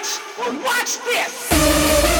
watch, watch this.